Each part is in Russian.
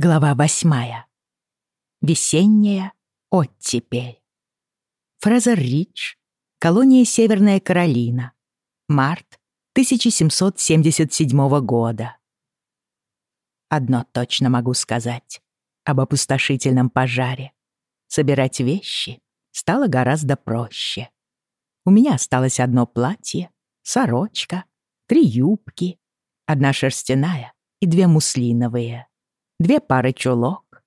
Глава восьмая. Весенняя оттепель. Фрезер-Ридж, колония Северная Каролина. Март 1777 года. Одно точно могу сказать об опустошительном пожаре. Собирать вещи стало гораздо проще. У меня осталось одно платье, сорочка, три юбки, одна шерстяная и две муслиновые две пары чулок.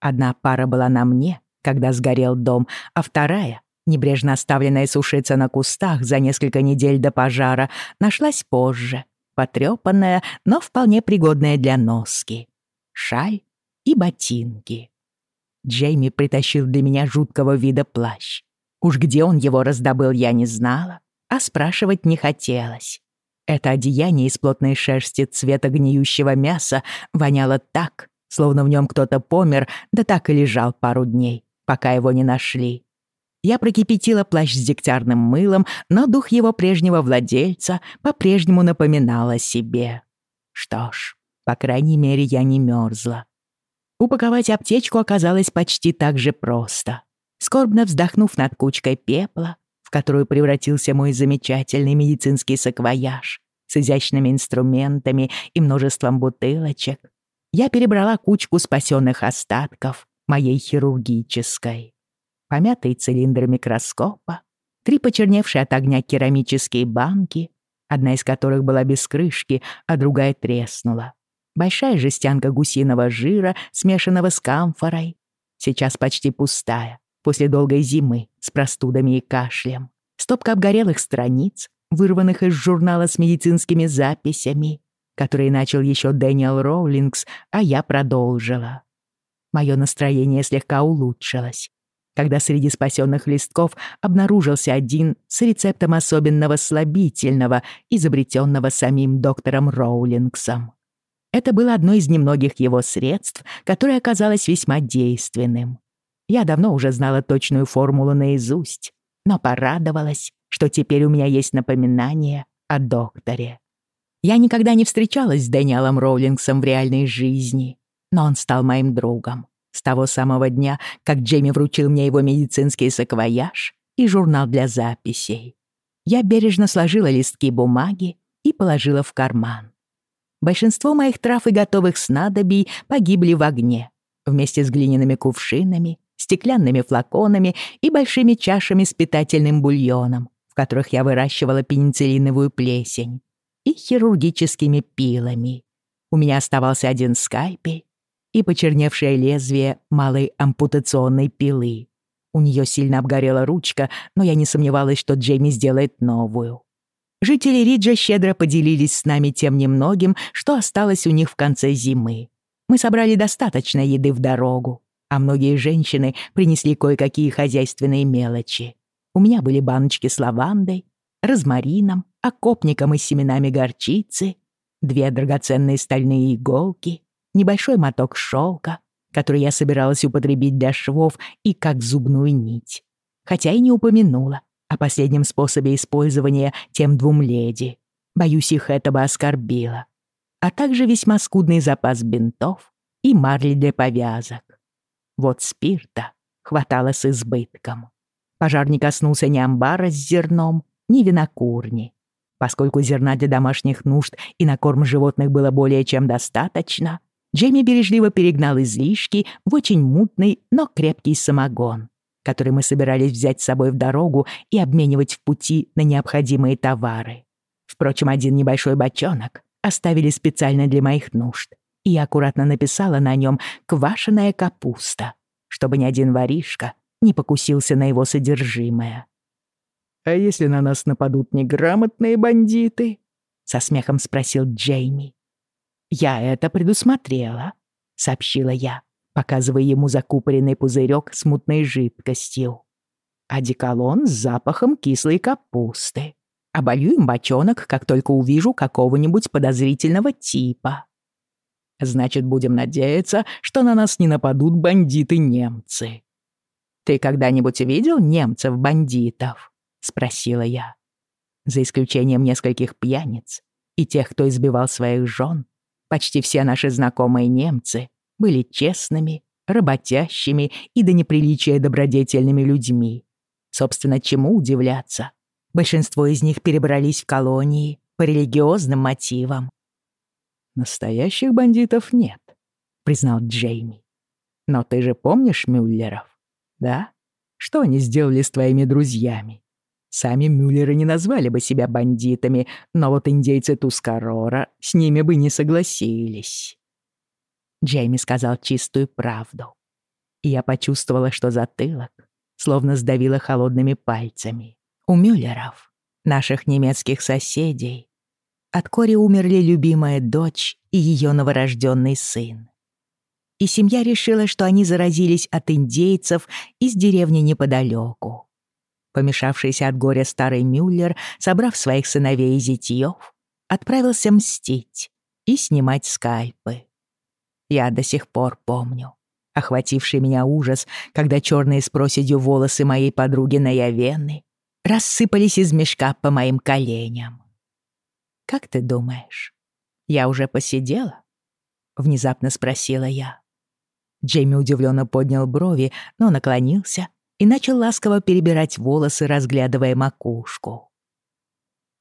Одна пара была на мне, когда сгорел дом, а вторая, небрежно оставленная сушиться на кустах за несколько недель до пожара, нашлась позже, потрёпанная, но вполне пригодная для носки. Шаль и ботинки. Джейми притащил для меня жуткого вида плащ. Уж где он его раздобыл, я не знала, а спрашивать не хотелось. Это одеяние из плотной шерсти цвета гниющего мяса воняло так, словно в нем кто-то помер, да так и лежал пару дней, пока его не нашли. Я прокипятила плащ с дегтярным мылом, но дух его прежнего владельца по-прежнему напоминал о себе. Что ж, по крайней мере, я не мерзла. Упаковать аптечку оказалось почти так же просто. Скорбно вздохнув над кучкой пепла, в которую превратился мой замечательный медицинский саквояж с изящными инструментами и множеством бутылочек, я перебрала кучку спасенных остатков моей хирургической. Помятый цилиндр микроскопа, три почерневшие от огня керамические банки, одна из которых была без крышки, а другая треснула. Большая жестянка гусиного жира, смешанного с камфорой, сейчас почти пустая, после долгой зимы с простудами и кашлем. Стопка обгорелых страниц, вырванных из журнала с медицинскими записями, который начал еще Дэниел Роулингс, а я продолжила. Мое настроение слегка улучшилось, когда среди спасенных листков обнаружился один с рецептом особенного слабительного, изобретенного самим доктором Роулингсом. Это было одно из немногих его средств, которое оказалось весьма действенным. Я давно уже знала точную формулу наизусть, но порадовалась, что теперь у меня есть напоминание о докторе. Я никогда не встречалась с Дэниелом Роулингсом в реальной жизни, но он стал моим другом. С того самого дня, как Джейми вручил мне его медицинский саквояж и журнал для записей. Я бережно сложила листки бумаги и положила в карман. Большинство моих трав и готовых снадобий погибли в огне, вместе с глиняными кувшинами, стеклянными флаконами и большими чашами с питательным бульоном, в которых я выращивала пенициллиновую плесень и хирургическими пилами. У меня оставался один скальпель и почерневшее лезвие малой ампутационной пилы. У нее сильно обгорела ручка, но я не сомневалась, что Джейми сделает новую. Жители Риджа щедро поделились с нами тем немногим, что осталось у них в конце зимы. Мы собрали достаточно еды в дорогу, а многие женщины принесли кое-какие хозяйственные мелочи. У меня были баночки с лавандой, розмарином, окопником и семенами горчицы, две драгоценные стальные иголки, небольшой моток шелка, который я собиралась употребить для швов и как зубную нить. Хотя и не упомянула о последнем способе использования тем двум леди. Боюсь, их это бы оскорбило. А также весьма скудный запас бинтов и марли для повязок. Вот спирта хватало с избытком. Пожар не коснулся ни амбара с зерном, ни винокурни. Поскольку зерна для домашних нужд и на корм животных было более чем достаточно, Джейми бережливо перегнал излишки в очень мутный, но крепкий самогон, который мы собирались взять с собой в дорогу и обменивать в пути на необходимые товары. Впрочем, один небольшой бочонок оставили специально для моих нужд, и аккуратно написала на нем «квашеная капуста», чтобы ни один воришка не покусился на его содержимое. «А если на нас нападут неграмотные бандиты?» — со смехом спросил Джейми. «Я это предусмотрела», — сообщила я, показывая ему закупоренный пузырек с мутной жидкостью. «Одеколон с запахом кислой капусты. Оболью им бочонок, как только увижу какого-нибудь подозрительного типа». «Значит, будем надеяться, что на нас не нападут бандиты-немцы». «Ты когда-нибудь видел немцев-бандитов?» — спросила я. За исключением нескольких пьяниц и тех, кто избивал своих жен, почти все наши знакомые немцы были честными, работящими и до неприличия добродетельными людьми. Собственно, чему удивляться? Большинство из них перебрались в колонии по религиозным мотивам. «Настоящих бандитов нет», — признал Джейми. «Но ты же помнишь Мюллеров, да? Что они сделали с твоими друзьями? Сами Мюллеры не назвали бы себя бандитами, но вот индейцы Тускарора с ними бы не согласились». Джейми сказал чистую правду. И я почувствовала, что затылок словно сдавило холодными пальцами. У Мюллеров, наших немецких соседей, от Кори умерли любимая дочь и ее новорожденный сын. И семья решила, что они заразились от индейцев из деревни неподалеку. Помешавшийся от горя старый Мюллер, собрав своих сыновей и зятьев, отправился мстить и снимать скальпы. Я до сих пор помню охвативший меня ужас, когда черные с проседью волосы моей подруги Наявены рассыпались из мешка по моим коленям. «Как ты думаешь, я уже посидела?» — внезапно спросила я. Джейми удивленно поднял брови, но наклонился и начал ласково перебирать волосы, разглядывая макушку.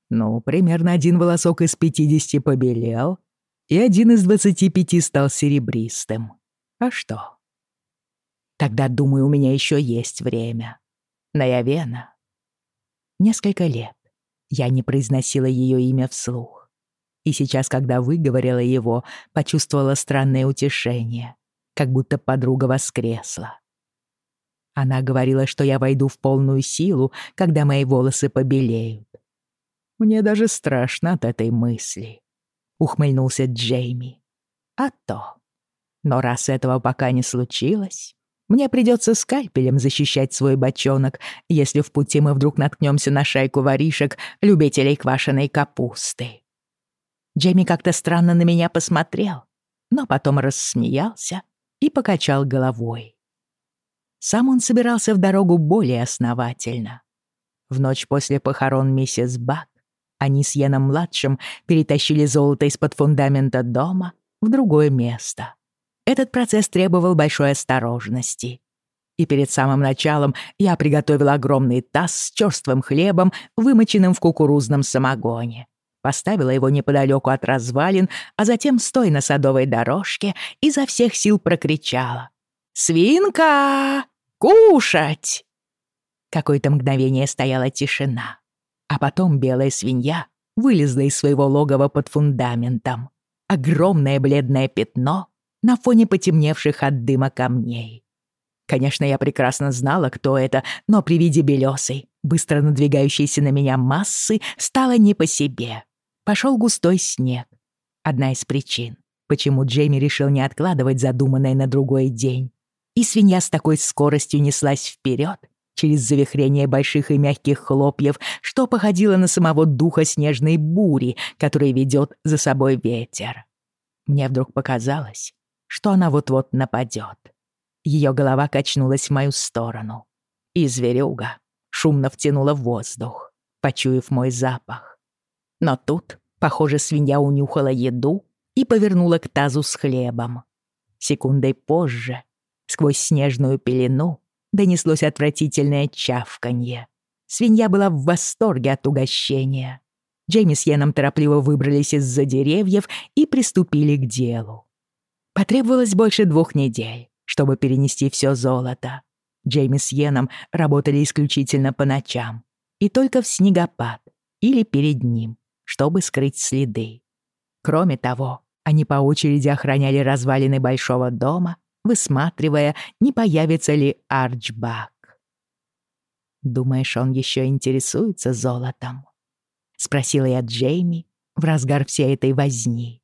«Ну, примерно один волосок из пятидесяти побелел, и один из двадцати пяти стал серебристым. А что?» Тогда, думаю, у меня еще есть время. Наявена. Несколько лет я не произносила ее имя вслух. И сейчас, когда выговорила его, почувствовала странное утешение, как будто подруга воскресла. Она говорила, что я войду в полную силу, когда мои волосы побелеют. Мне даже страшно от этой мысли. Ухмыльнулся Джейми. А то. Но раз этого пока не случилось, мне придется скальпелем защищать свой бочонок, если в пути мы вдруг наткнемся на шайку воришек, любителей квашеной капусты. Джейми как-то странно на меня посмотрел, но потом рассмеялся и покачал головой. Сам он собирался в дорогу более основательно. В ночь после похорон миссис Бак они с Йеном-младшим перетащили золото из-под фундамента дома в другое место. Этот процесс требовал большой осторожности. И перед самым началом я приготовила огромный таз с черствым хлебом, вымоченным в кукурузном самогоне. Поставила его неподалеку от развалин, а затем, стоя на садовой дорожке, изо всех сил прокричала. «Свинка! Кушать!» Какое-то мгновение стояла тишина, а потом белая свинья вылезла из своего логова под фундаментом. Огромное бледное пятно на фоне потемневших от дыма камней. Конечно, я прекрасно знала, кто это, но при виде белесой, быстро надвигающейся на меня массы, стало не по себе. Пошел густой снег. Одна из причин, почему Джейми решил не откладывать задуманное на другой день. И свинья с такой скоростью неслась вперед, через завихрение больших и мягких хлопьев, что походило на самого духа снежной бури, который ведет за собой ветер. Мне вдруг показалось, что она вот-вот нападет. Ее голова качнулась в мою сторону. И зверюга шумно втянула воздух, почуяв мой запах. Но тут, похоже, свинья унюхала еду и повернула к тазу с хлебом. Секундой позже, сквозь снежную пелену, донеслось отвратительное чавканье. Свинья была в восторге от угощения. Джейми с Йеном торопливо выбрались из-за деревьев и приступили к делу. Потребовалось больше двух недель, чтобы перенести все золото. Джейми с Йеном работали исключительно по ночам и только в снегопад или перед ним, чтобы скрыть следы. Кроме того, они по очереди охраняли развалины большого дома, высматривая, не появится ли Арчбак. «Думаешь, он еще интересуется золотом?» — спросила я Джейми в разгар всей этой возни.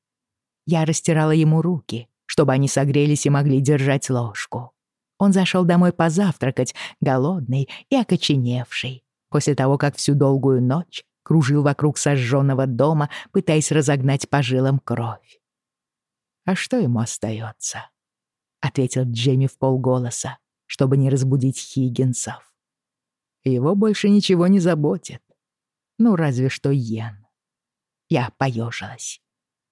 Я растирала ему руки, чтобы они согрелись и могли держать ложку. Он зашел домой позавтракать, голодный и окоченевший, после того, как всю долгую ночь кружил вокруг сожженного дома, пытаясь разогнать по жилам кровь. «А что ему остается?» — ответил Джейми в полголоса, чтобы не разбудить Хиггинсов. «Его больше ничего не заботит. Ну, разве что Йен». Я поежилась.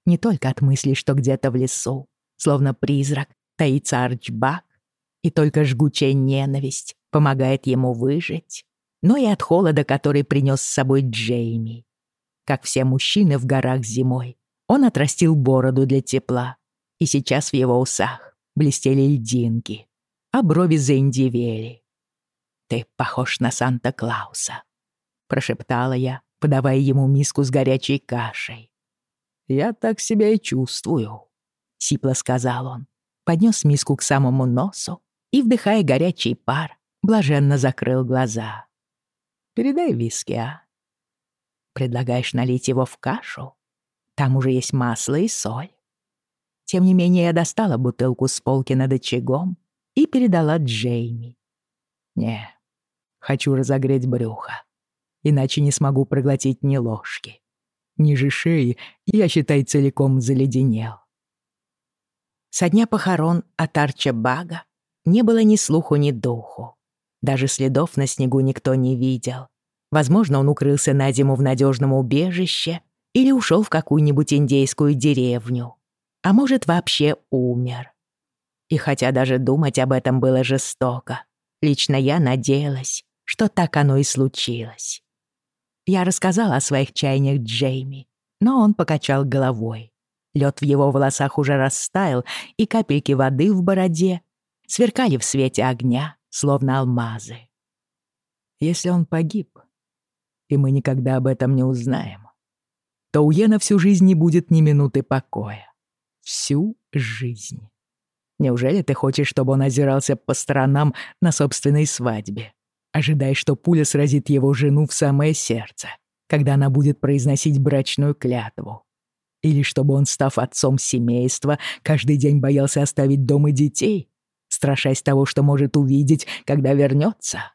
Не только от мысли, что где-то в лесу словно призрак, таится Арчбак, и только жгучая ненависть помогает ему выжить, но и от холода, который принес с собой Джейми. Как все мужчины в горах зимой, он отрастил бороду для тепла, и сейчас в его усах блестели льдинки, а брови заиндивели. «Ты похож на Санта-Клауса», — прошептала я, подавая ему миску с горячей кашей. «Я так себя и чувствую», — сипло сказал он, поднес миску к самому носу и, вдыхая горячий пар, блаженно закрыл глаза. «Передай виски, а? Предлагаешь налить его в кашу? Там уже есть масло и соль». Тем не менее, я достала бутылку с полки над очагом и передала Джейми. «Не, хочу разогреть брюхо, иначе не смогу проглотить ни ложки. Ниже шеи я, считай, целиком заледенел». Со дня похорон от Арча Бага не было ни слуху, ни духу. Даже следов на снегу никто не видел. Возможно, он укрылся на зиму в надежном убежище или ушел в какую-нибудь индейскую деревню. А может, вообще умер. И хотя даже думать об этом было жестоко, лично я надеялась, что так оно и случилось. Я рассказала о своих чаяниях Джейми, но он покачал головой. Лед в его волосах уже растаял, и капельки воды в бороде сверкали в свете огня, словно алмазы. Если он погиб, и мы никогда об этом не узнаем, то у Йена всю жизнь не будет ни минуты покоя. Всю жизнь. Неужели ты хочешь, чтобы он озирался по сторонам на собственной свадьбе, ожидая, что пуля сразит его жену в самое сердце, когда она будет произносить брачную клятву? Или чтобы он, став отцом семейства, каждый день боялся оставить дом и детей, страшась того, что может увидеть, когда вернется.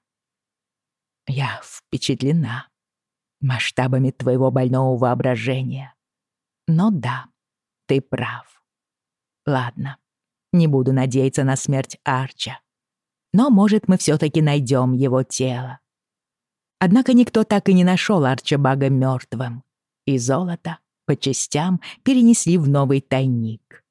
Я впечатлена масштабами твоего больного воображения. Но да, ты прав. Ладно, не буду надеяться на смерть Арча. Но, может, мы все-таки найдем его тело. Однако никто так и не нашел Арча Бага мертвым, и золото по частям перенесли в новый тайник.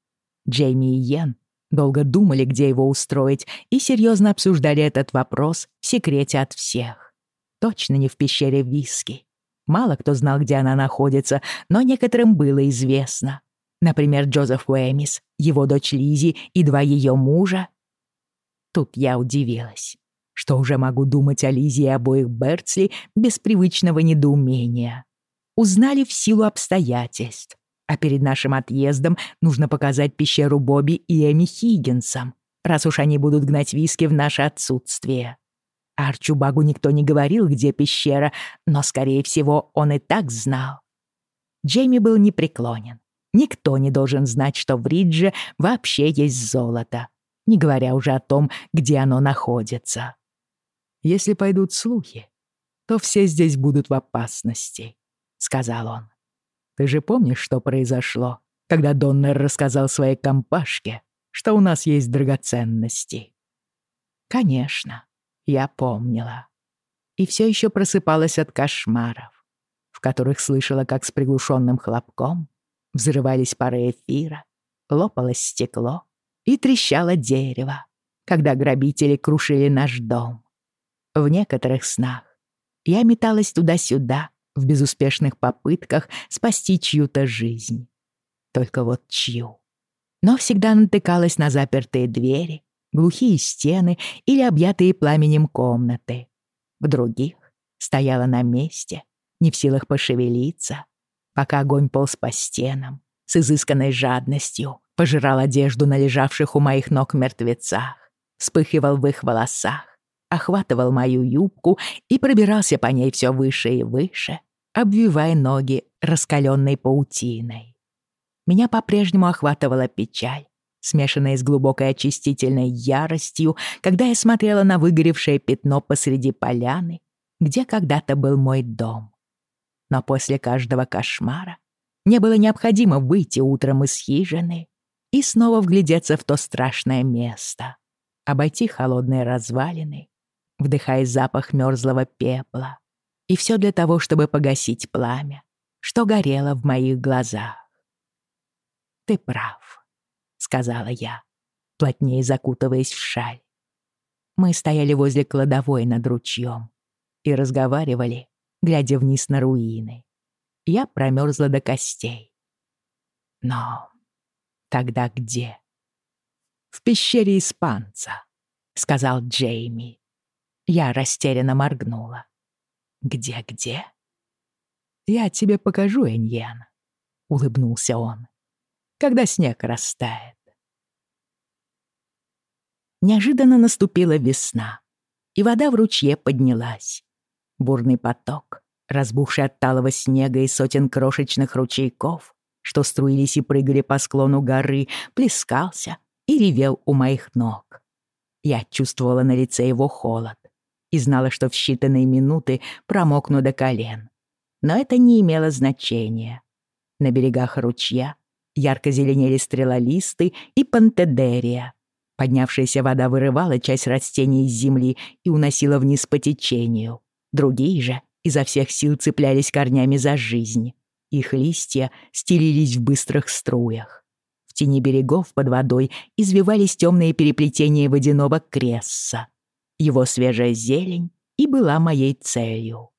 Джейми и Йен долго думали, где его устроить, и серьезно обсуждали этот вопрос в секрете от всех. Точно не в пещере виски. Мало кто знал, где она находится, но некоторым было известно. Например, Джозеф Уэмис, его дочь Лизи и два ее мужа. Тут я удивилась, что уже могу думать о Лизе и обоих Берцли без привычного недоумения. Узнали в силу обстоятельств. А перед нашим отъездом нужно показать пещеру Бобби и Эми Хиггинсам, раз уж они будут гнать виски в наше отсутствие. Арчубагу никто не говорил, где пещера, но, скорее всего, он и так знал. Джейми был непреклонен. Никто не должен знать, что в Ридже вообще есть золото, не говоря уже о том, где оно находится. «Если пойдут слухи, то все здесь будут в опасности», — сказал он. Ты же помнишь, что произошло, когда Доннер рассказал своей компашке, что у нас есть драгоценности?» «Конечно, я помнила. И все еще просыпалась от кошмаров, в которых слышала, как с приглушенным хлопком взрывались пары эфира, лопалось стекло и трещало дерево, когда грабители крушили наш дом. В некоторых снах я металась туда-сюда, в безуспешных попытках спасти чью-то жизнь. Только вот чью. Но всегда натыкалась на запертые двери, глухие стены или объятые пламенем комнаты. В других стояла на месте, не в силах пошевелиться, пока огонь полз по стенам, с изысканной жадностью пожирал одежду на лежавших у моих ног мертвецах, вспыхивал в их волосах, охватывал мою юбку и пробирался по ней все выше и выше, обвивая ноги раскаленной паутиной. Меня по-прежнему охватывала печаль, смешанная с глубокой очистительной яростью, когда я смотрела на выгоревшее пятно посреди поляны, где когда-то был мой дом. Но после каждого кошмара мне было необходимо выйти утром из хижины и снова вглядеться в то страшное место, обойти холодные развалины, вдыхая запах мёрзлого пепла, и все для того, чтобы погасить пламя, что горело в моих глазах. «Ты прав», — сказала я. плотнее закутываясь в шаль. Мы стояли возле кладовой над ручьем и разговаривали, глядя вниз на руины. Я промерзла до костей. Но тогда где? В пещере испанца, сказал Джейми. Я растерянно моргнула. Где-где? Я тебе покажу, Эньен, улыбнулся он. Когда снег растает. Неожиданно наступила весна, и вода в ручье поднялась. Бурный поток, разбухший от талого снега и сотен крошечных ручейков, что струились и прыгали по склону горы, плескался и ревел у моих ног. Я чувствовала на лице его холод и знала, что в считанные минуты промокну до колен. Но это не имело значения. На берегах ручья ярко зеленели стрелолисты и пантедерия. Поднявшаяся вода вырывала часть растений из земли и уносила вниз по течению. Другие же изо всех сил цеплялись корнями за жизнь. Их листья стелились в быстрых струях. В тени берегов под водой извивались темные переплетения водяного кресса. Его свежая зелень и была моей целью.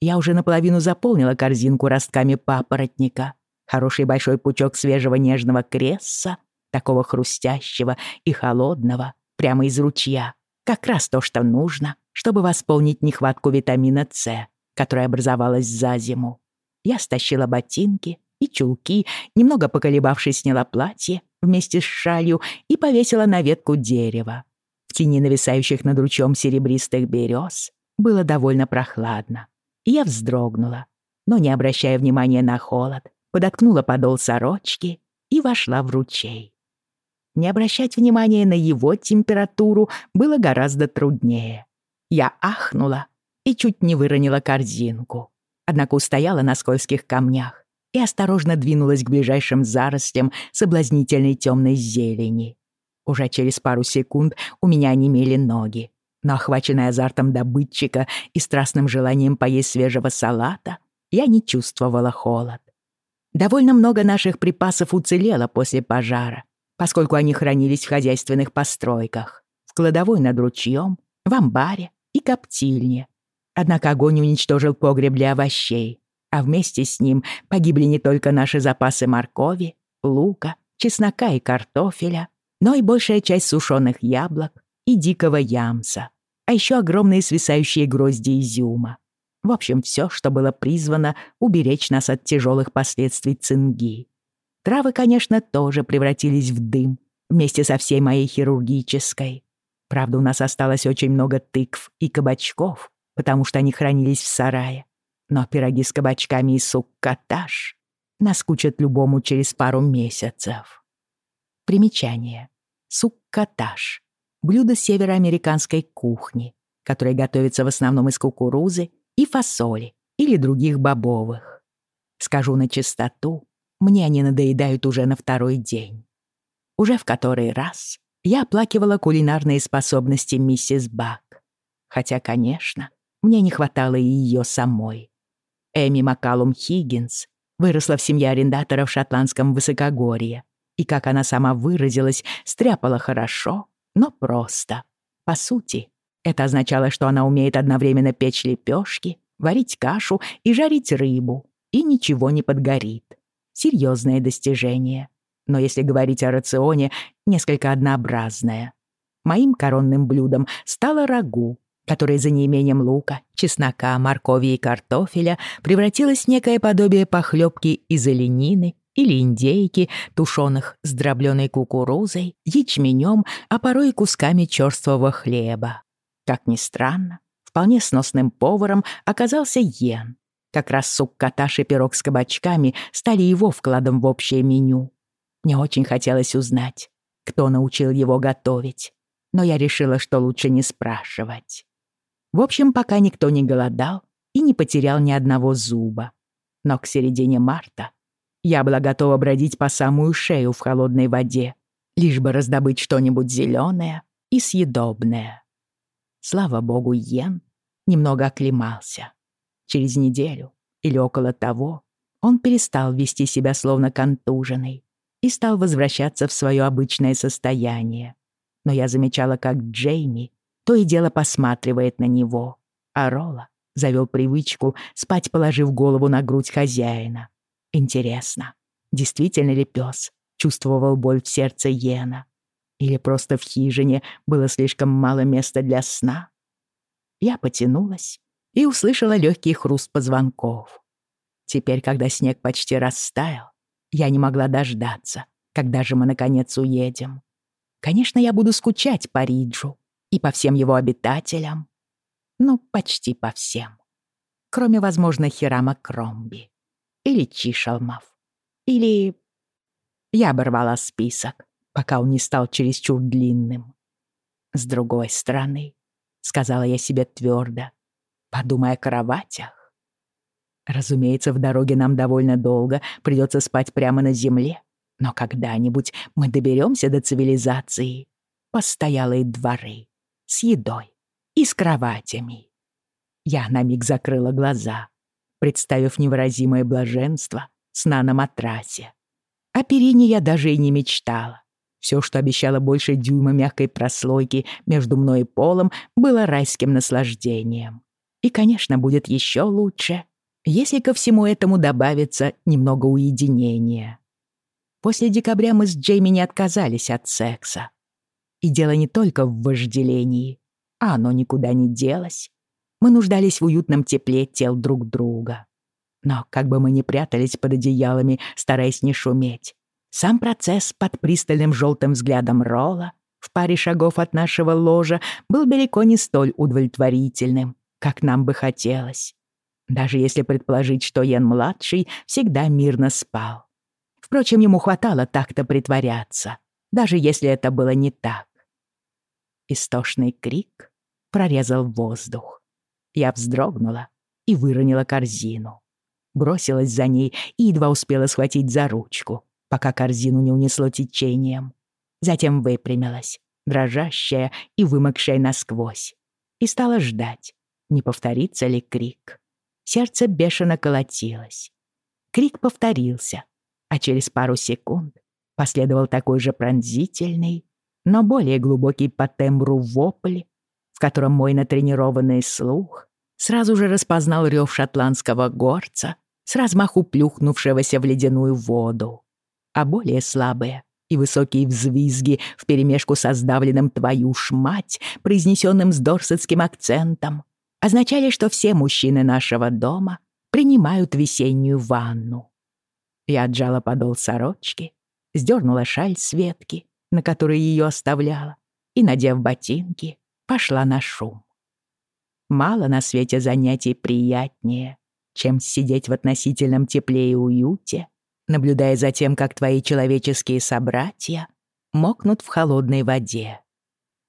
Я уже наполовину заполнила корзинку ростками папоротника. Хороший большой пучок свежего нежного кресса, такого хрустящего и холодного, прямо из ручья. Как раз то, что нужно, чтобы восполнить нехватку витамина С, которая образовалась за зиму. Я стащила ботинки и чулки, немного поколебавшись, сняла платье вместе с шалью и повесила на ветку дерева. В тени нависающих над ручьем серебристых берез было довольно прохладно. Я вздрогнула, но, не обращая внимания на холод, подоткнула подол сорочки и вошла в ручей. Не обращать внимания на его температуру было гораздо труднее. Я ахнула и чуть не выронила корзинку. Однако устояла на скользких камнях и осторожно двинулась к ближайшим зарослям соблазнительной темной зелени. Уже через пару секунд у меня онемели ноги, но охваченная азартом добытчика и страстным желанием поесть свежего салата, я не чувствовала холод. Довольно много наших припасов уцелело после пожара, поскольку они хранились в хозяйственных постройках, в кладовой над ручьем, в амбаре и коптильне. Однако огонь уничтожил погреб для овощей, а вместе с ним погибли не только наши запасы моркови, лука, чеснока и картофеля, но и большая часть сушеных яблок и дикого ямса, а еще огромные свисающие грозди изюма. В общем, все, что было призвано уберечь нас от тяжелых последствий цинги. Травы, конечно, тоже превратились в дым вместе со всей моей хирургической. Правда, у нас осталось очень много тыкв и кабачков, потому что они хранились в сарае. Но пироги с кабачками и сук-каташ наскучат любому через пару месяцев. Примечание. Сук-каташ — блюдо североамериканской кухни, которое готовится в основном из кукурузы и фасоли или других бобовых. Скажу на чистоту, мне они надоедают уже на второй день. Уже в который раз я оплакивала кулинарные способности миссис Бак. Хотя, конечно, мне не хватало и ее самой. Эми Маккалум Хиггинс выросла в семье арендаторов в шотландском высокогорье. И, как она сама выразилась, стряпала хорошо, но просто. По сути, это означало, что она умеет одновременно печь лепешки, варить кашу и жарить рыбу, и ничего не подгорит серьезное достижение. Но если говорить о рационе, несколько однообразное. Моим коронным блюдом стало рагу, которое за неимением лука, чеснока, моркови и картофеля превратилось в некое подобие похлебки из оленины или индейки, тушеных с дробленой кукурузой, ячменем, а порой кусками черствого хлеба. Как ни странно, вполне сносным поваром оказался Йен, как раз сук-каташ и пирог с кабачками стали его вкладом в общее меню. Мне очень хотелось узнать, кто научил его готовить, но я решила, что лучше не спрашивать. В общем, пока никто не голодал и не потерял ни одного зуба. Но к середине марта я была готова бродить по самую шею в холодной воде, лишь бы раздобыть что-нибудь зеленое и съедобное. Слава богу, Йен немного оклемался. Через неделю или около того он перестал вести себя словно контуженный. и стал возвращаться в свое обычное состояние. Но я замечала, как Джейми то и дело посматривает на него, а Ролла завел привычку спать, положив голову на грудь хозяина. Интересно, действительно ли пес чувствовал боль в сердце Йена? Или просто в хижине было слишком мало места для сна? Я потянулась и услышала легкий хруст позвонков. Теперь, когда снег почти растаял, я не могла дождаться, когда же мы наконец уедем. Конечно, я буду скучать по Риджу и по всем его обитателям. Ну, почти по всем. Кроме, возможно, Хирама Кромби. Или Чишалмов. Или... Я оборвала список, пока он не стал чересчур длинным. С другой стороны, сказала я себе твердо, подумай о кроватях. Разумеется, в дороге нам довольно долго, придется спать прямо на земле. Но когда-нибудь мы доберемся до цивилизации. Постоялые дворы. С едой. И с кроватями. Я на миг закрыла глаза, представив невыразимое блаженство сна на матрасе. О перине я даже и не мечтала. Все, что обещало больше дюйма мягкой прослойки между мной и полом, было райским наслаждением. И, конечно, будет еще лучше, если ко всему этому добавится немного уединения. После декабря мы с Джейми не отказались от секса. И дело не только в вожделении, а оно никуда не делось. Мы нуждались в уютном тепле тел друг друга. Но как бы мы ни прятались под одеялами, стараясь не шуметь, сам процесс под пристальным желтым взглядом Ролла в паре шагов от нашего ложа был далеко не столь удовлетворительным, как нам бы хотелось. Даже если предположить, что Йен-младший всегда мирно спал. Впрочем, ему хватало так-то притворяться, даже если это было не так. Истошный крик прорезал воздух. Я вздрогнула и выронила корзину. Бросилась за ней и едва успела схватить за ручку, пока корзину не унесло течением. Затем выпрямилась, дрожащая и вымокшая насквозь, и стала ждать, не повторится ли крик. Сердце бешено колотилось. Крик повторился, а через пару секунд последовал такой же пронзительный, но более глубокий по тембру вопль, в котором мой натренированный слух сразу же распознал рев шотландского горца с размаху плюхнувшегося в ледяную воду. А более слабые и высокие взвизги вперемешку со сдавленным «твою ж мать», произнесенным с дорсетским акцентом, означали, что все мужчины нашего дома принимают весеннюю ванну. Я отжала подол сорочки, сдернула шаль с ветки, на которой ее оставляла, и, надев ботинки, пошла на шум. Мало на свете занятий приятнее, чем сидеть в относительном тепле и уюте, наблюдая за тем, как твои человеческие собратья мокнут в холодной воде.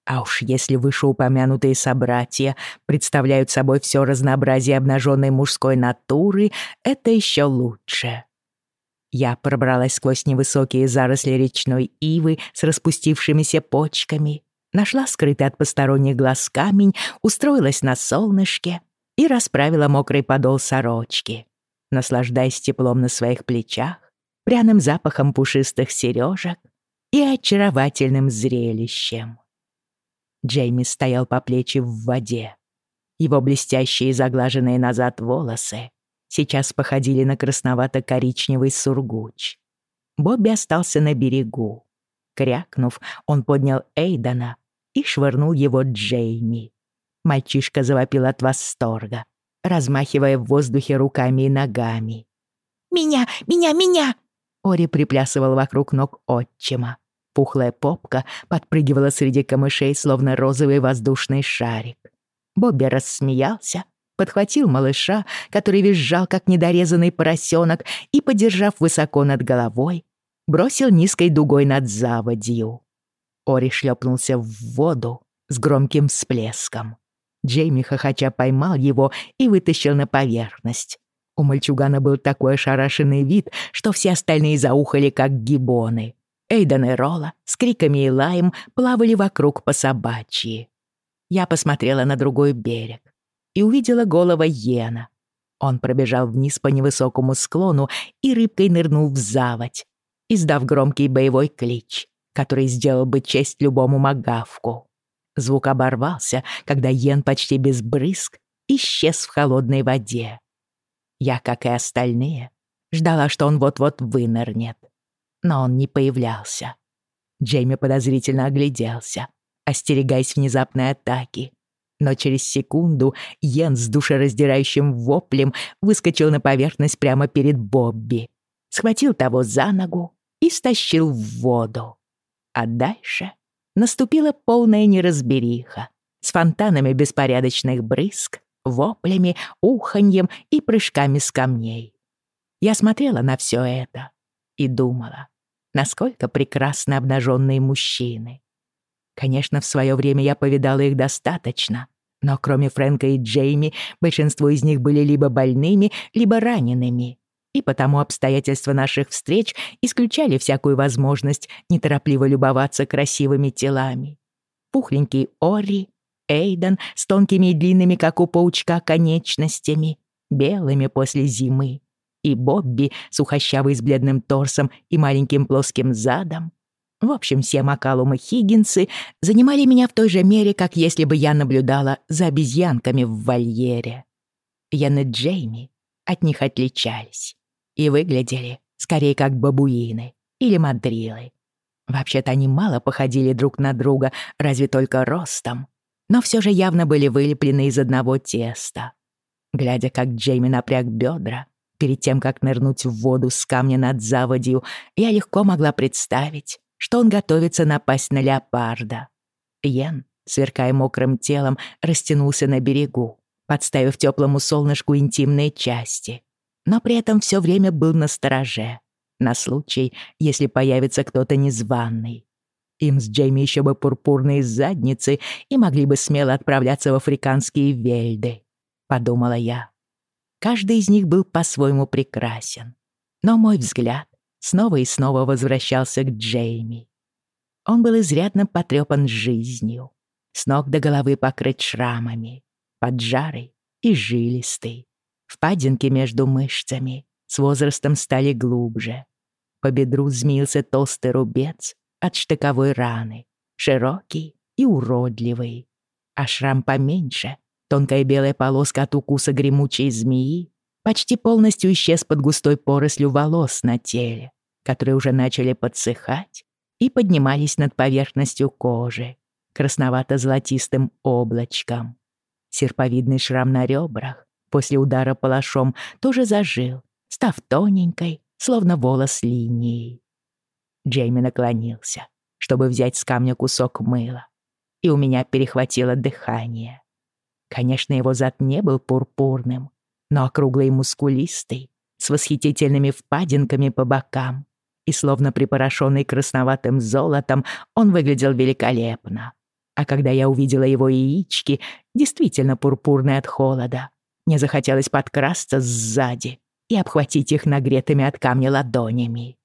А уж если вышеупомянутые собратья представляют собой все разнообразие обнаженной мужской натуры, это еще лучше. Я пробралась сквозь невысокие заросли речной ивы с распустившимися почками нашла скрытый от посторонних глаз камень, устроилась на солнышке и расправила мокрый подол сорочки, наслаждаясь теплом на своих плечах, пряным запахом пушистых сережек и очаровательным зрелищем. Джейми стоял по плечи в воде. Его блестящие заглаженные назад волосы сейчас походили на красновато-коричневый сургуч. Бобби остался на берегу. Крякнув, он поднял Эйдана и швырнул его Джейми. Мальчишка завопил от восторга, размахивая в воздухе руками и ногами. «Меня! Меня! Меня!» Ори приплясывал вокруг ног отчима. Пухлая попка подпрыгивала среди камышей, словно розовый воздушный шарик. Бобби рассмеялся, подхватил малыша, который визжал, как недорезанный поросенок, и, подержав высоко над головой, бросил низкой дугой над заводью. Ори шлепнулся в воду с громким всплеском. Джейми хохоча поймал его и вытащил на поверхность. У мальчугана был такой ошарашенный вид, что все остальные заухали, как гибоны. Эйден и Ролла с криками и лаем плавали вокруг по собачьи. Я посмотрела на другой берег и увидела голова Йена. Он пробежал вниз по невысокому склону и рыбкой нырнул в заводь. издав громкий боевой клич, который сделал бы честь любому магавку. Звук оборвался, когда Йен почти без брызг исчез в холодной воде. Я, как и остальные, ждала, что он вот-вот вынырнет. Но он не появлялся. Джейми подозрительно огляделся, остерегаясь внезапной атаки. Но через секунду Йен с душераздирающим воплем выскочил на поверхность прямо перед Бобби, схватил того за ногу и стащил в воду. А дальше наступила полная неразбериха с фонтанами беспорядочных брызг, воплями, уханьем и прыжками с камней. Я смотрела на все это и думала, насколько прекрасны обнаженные мужчины. Конечно, в свое время я повидала их достаточно, но кроме Фрэнка и Джейми, большинство из них были либо больными, либо ранеными, и потому обстоятельства наших встреч исключали всякую возможность неторопливо любоваться красивыми телами. Пухленький Ори, Эйден с тонкими и длинными, как у паучка, конечностями, белыми после зимы, и Бобби, сухощавый с бледным торсом и маленьким плоским задом. В общем, все Макалумы Хиггинсы занимали меня в той же мере, как если бы я наблюдала за обезьянками в вольере. Ян и Джейми от них отличались и выглядели скорее как бабуины или мадрилы. Вообще-то они мало походили друг на друга, разве только ростом, но все же явно были вылеплены из одного теста. Глядя, как Джейми напряг бедра, перед тем, как нырнуть в воду с камня над заводью, я легко могла представить, что он готовится напасть на леопарда. Йен, сверкая мокрым телом, растянулся на берегу, подставив теплому солнышку интимные части, но при этом все время был на стороже, на случай, если появится кто-то незваный. Им с Джейми еще бы пурпурные задницы и могли бы смело отправляться в африканские вельды, подумала я. Каждый из них был по-своему прекрасен, но мой взгляд снова и снова возвращался к Джейми. Он был изрядно потрепан жизнью, с ног до головы покрыт шрамами, поджарый и жилистый. Впадинки между мышцами с возрастом стали глубже. По бедру змеился толстый рубец от штыковой раны, широкий и уродливый. А шрам поменьше, тонкая белая полоска от укуса гремучей змеи, почти полностью исчез под густой порослью волос на теле, которые уже начали подсыхать и поднимались над поверхностью кожи, красновато-золотистым облачком. Серповидный шрам на ребрах после удара палашом тоже зажил, став тоненькой, словно волос линией. Джейми наклонился, чтобы взять с камня кусок мыла, и у меня перехватило дыхание. Конечно, его зад не был пурпурным, но округлый мускулистый, с восхитительными впадинками по бокам, и словно припорошенный красноватым золотом, он выглядел великолепно. А когда я увидела его яички, действительно пурпурные от холода, мне захотелось подкрасться сзади и обхватить их нагретыми от камня ладонями.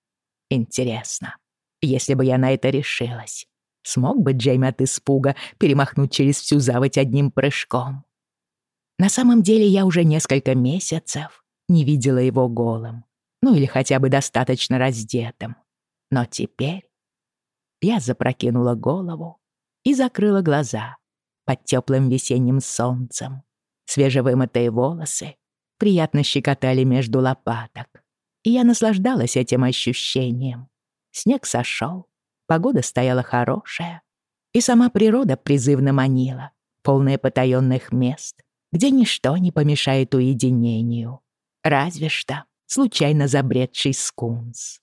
Интересно, если бы я на это решилась, смог бы Джейми от испуга перемахнуть через всю заводь одним прыжком? На самом деле я уже несколько месяцев не видела его голым, ну или хотя бы достаточно раздетым. Но теперь я запрокинула голову и закрыла глаза под теплым весенним солнцем. Свежевымытые волосы приятно щекотали между лопаток. И я наслаждалась этим ощущением. Снег сошел, погода стояла хорошая, и сама природа призывно манила, полная потаённых мест, где ничто не помешает уединению. Разве что случайно забредший скунс.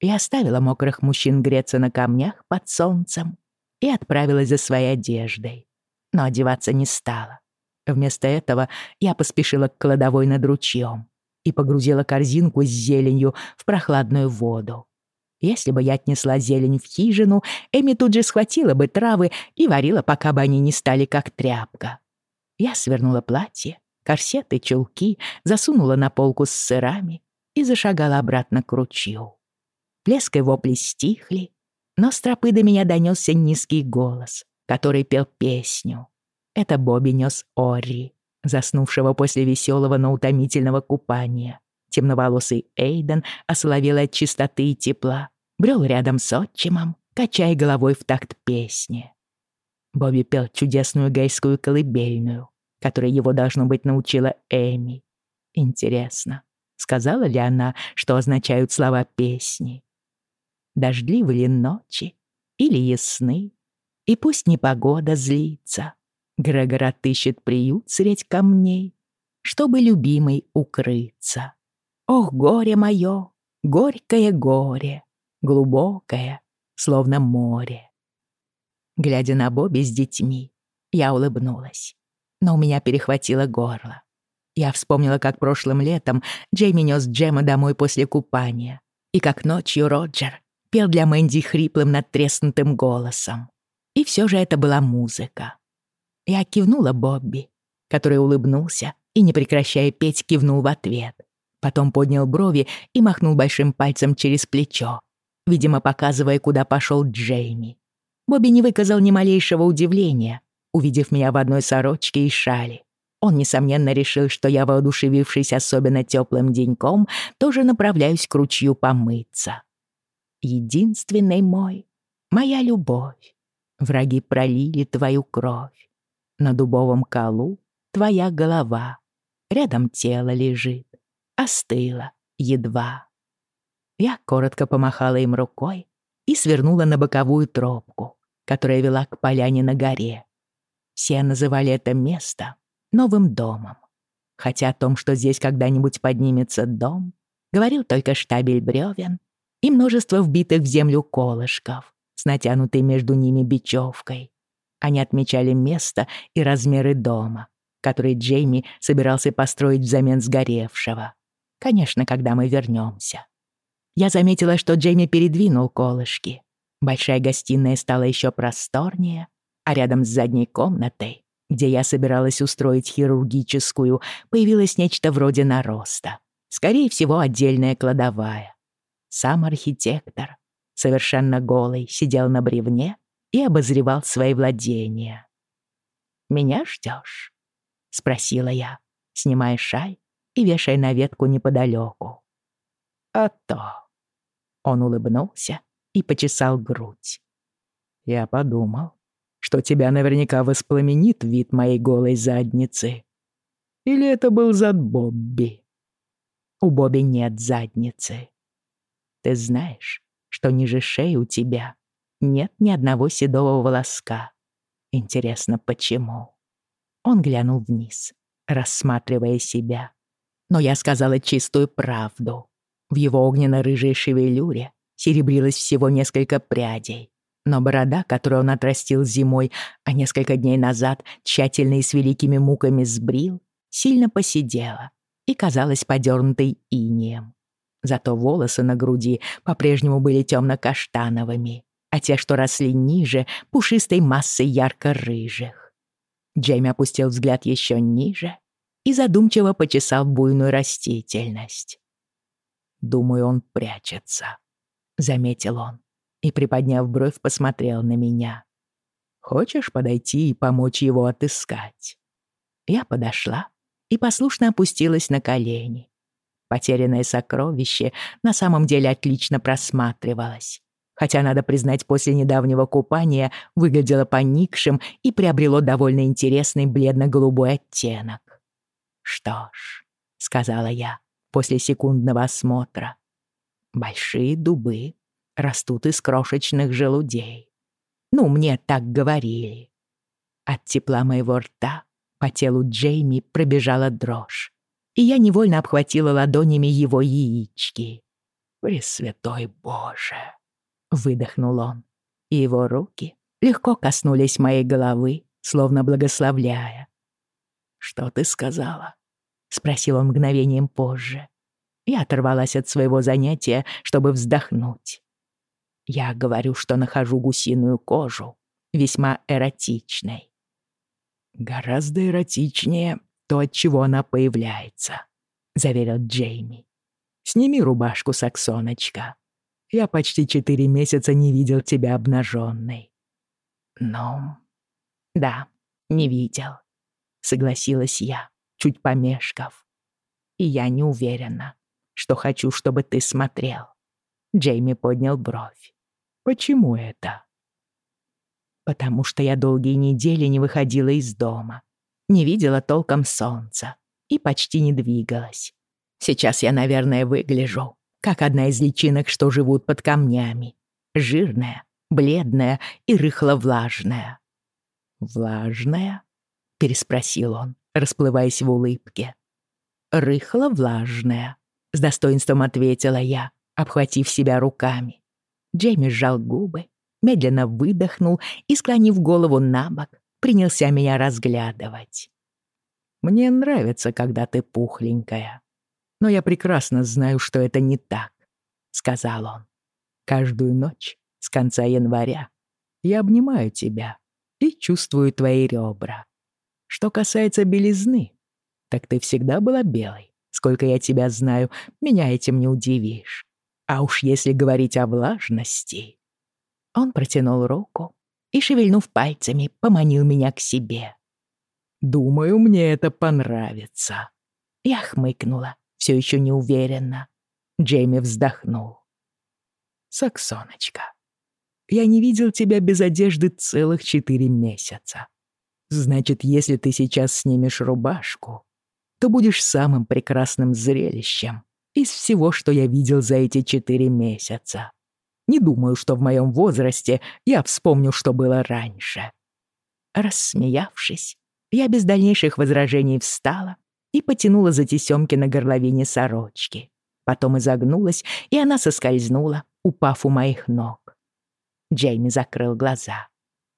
Я оставила мокрых мужчин греться на камнях под солнцем и отправилась за своей одеждой, но одеваться не стала. Вместо этого я поспешила к кладовой над ручьем и погрузила корзинку с зеленью в прохладную воду. Если бы я отнесла зелень в хижину, Эми тут же схватила бы травы и варила, пока бы они не стали как тряпка. Я свернула платье, корсет и чулки, засунула на полку с сырами и зашагала обратно к ручью. Плеск и вопли стихли, но с тропы до меня донесся низкий голос, который пел песню. Это Бобби нес Ори, заснувшего после веселого, но утомительного купания, Темноволосый Эйден осоловел от чистоты и тепла, брел рядом с отчимом, качая головой в такт песни. Бобби пел чудесную гейскую колыбельную, которой его, должно быть, научила Эми. Интересно, сказала ли она, что означают слова песни? Дождливы ли ночи или ясны? И пусть непогода злится, Грегор отыщет приют средь камней, чтобы любимый укрыться. Ох, горе мое, горькое горе, глубокое, словно море. Глядя на Бобби с детьми, я улыбнулась, но у меня перехватило горло. Я вспомнила, как прошлым летом Джейми нес Джема домой после купания, и как ночью Роджер пел для Мэнди хриплым надтреснутым голосом. И все же это была музыка. Я кивнула Бобби, который улыбнулся и, не прекращая петь, кивнул в ответ. Потом поднял брови и махнул большим пальцем через плечо, видимо, показывая, куда пошел Джейми. Бобби не выказал ни малейшего удивления, увидев меня в одной сорочке и шали. Он, несомненно, решил, что я, воодушевившись особенно теплым деньком, тоже направляюсь к ручью помыться. Единственный мой, моя любовь. Враги пролили твою кровь. На дубовом колу твоя голова. Рядом тело лежит, остыло едва. Я коротко помахала им рукой и свернула на боковую тропку, которая вела к поляне на горе. Все называли это место новым домом. Хотя о том, что здесь когда-нибудь поднимется дом, говорил только штабель бревен и множество вбитых в землю колышков с натянутой между ними бечевкой. Они отмечали место и размеры дома, который Джейми собирался построить взамен сгоревшего. Конечно, когда мы вернемся. Я заметила, что Джейми передвинул колышки. Большая гостиная стала еще просторнее, а рядом с задней комнатой, где я собиралась устроить хирургическую, появилось нечто вроде нароста. Скорее всего, отдельная кладовая. Сам архитектор, совершенно голый, сидел на бревне и обозревал свои владения. «Меня ждешь?» — спросила я, снимая шаль и вешая на ветку неподалеку. «А то!» Он улыбнулся и почесал грудь. Я подумал, что тебя наверняка воспламенит вид моей голой задницы. Или это был зад Бобби? У Бобби нет задницы. Ты знаешь, что ниже шеи у тебя нет ни одного седого волоска. Интересно, почему? Он глянул вниз, рассматривая себя. Но я сказала чистую правду. В его огненно-рыжей шевелюре серебрилось всего несколько прядей. Но борода, которую он отрастил зимой, а несколько дней назад тщательно и с великими муками сбрил, сильно посидела и казалась подернутой инеем. Зато волосы на груди по-прежнему были темно-каштановыми, а те, что росли ниже, пушистой массой ярко-рыжих. Джейми опустил взгляд еще ниже и задумчиво почесал буйную растительность. «Думаю, он прячется», — заметил он и, приподняв бровь, посмотрел на меня. «Хочешь подойти и помочь его отыскать?» Я подошла и послушно опустилась на колени. Потерянное сокровище на самом деле отлично просматривалось. Хотя, надо признать, после недавнего купания выглядело поникшим и приобрело довольно интересный бледно-голубой оттенок. «Что ж», — сказала я после секундного осмотра, — «большие дубы растут из крошечных желудей. Ну, мне так говорили. От тепла моего рта по телу Джейми пробежала дрожь, и я невольно обхватила ладонями его яички. «Пресвятой Боже!» — выдохнул он, и его руки легко коснулись моей головы, словно благословляя. «Что ты сказала?» — спросил он мгновением позже. Я оторвалась от своего занятия, чтобы вздохнуть. Я говорю, что нахожу гусиную кожу весьма эротичной. Гораздо эротичнее то, от чего она появляется, заверил Джейми. Сними рубашку, саксоночка. Я почти четыре месяца не видел тебя обнаженной. Ну, да, не видел, согласилась я, чуть помешков. И я не уверена, что хочу, чтобы ты смотрел». Джейми поднял бровь. «Почему это?» «Потому что я долгие недели не выходила из дома, не видела толком солнца и почти не двигалась. Сейчас я, наверное, выгляжу, как одна из личинок, что живут под камнями. Жирная, бледная и рыхло-влажная. «Влажная?» — переспросил он, расплываясь в улыбке. «Рыхло-влажная», — с достоинством ответила я, обхватив себя руками. Джейми сжал губы, медленно выдохнул и, склонив голову на бок, принялся меня разглядывать. «Мне нравится, когда ты пухленькая, но я прекрасно знаю, что это не так», — сказал он. «Каждую ночь с конца января я обнимаю тебя и чувствую твои ребра. Что касается белизны, так ты всегда была белой. Сколько я тебя знаю, меня этим не удивишь. А уж если говорить о влажности...» Он протянул руку и, шевельнув пальцами, поманил меня к себе. «Думаю, мне это понравится». Я хмыкнула, все еще не уверенно. Джейми вздохнул. «Саксоночка, я не видел тебя без одежды целых четыре месяца. Значит, если ты сейчас снимешь рубашку, то будешь самым прекрасным зрелищем из всего, что я видел за эти четыре месяца. Не думаю, что в моем возрасте я вспомню, что было раньше». Рассмеявшись, я без дальнейших возражений встала и потянула за тесемки на горловине сорочки. Потом изогнулась, и она соскользнула, упав у моих ног. Джейми закрыл глаза,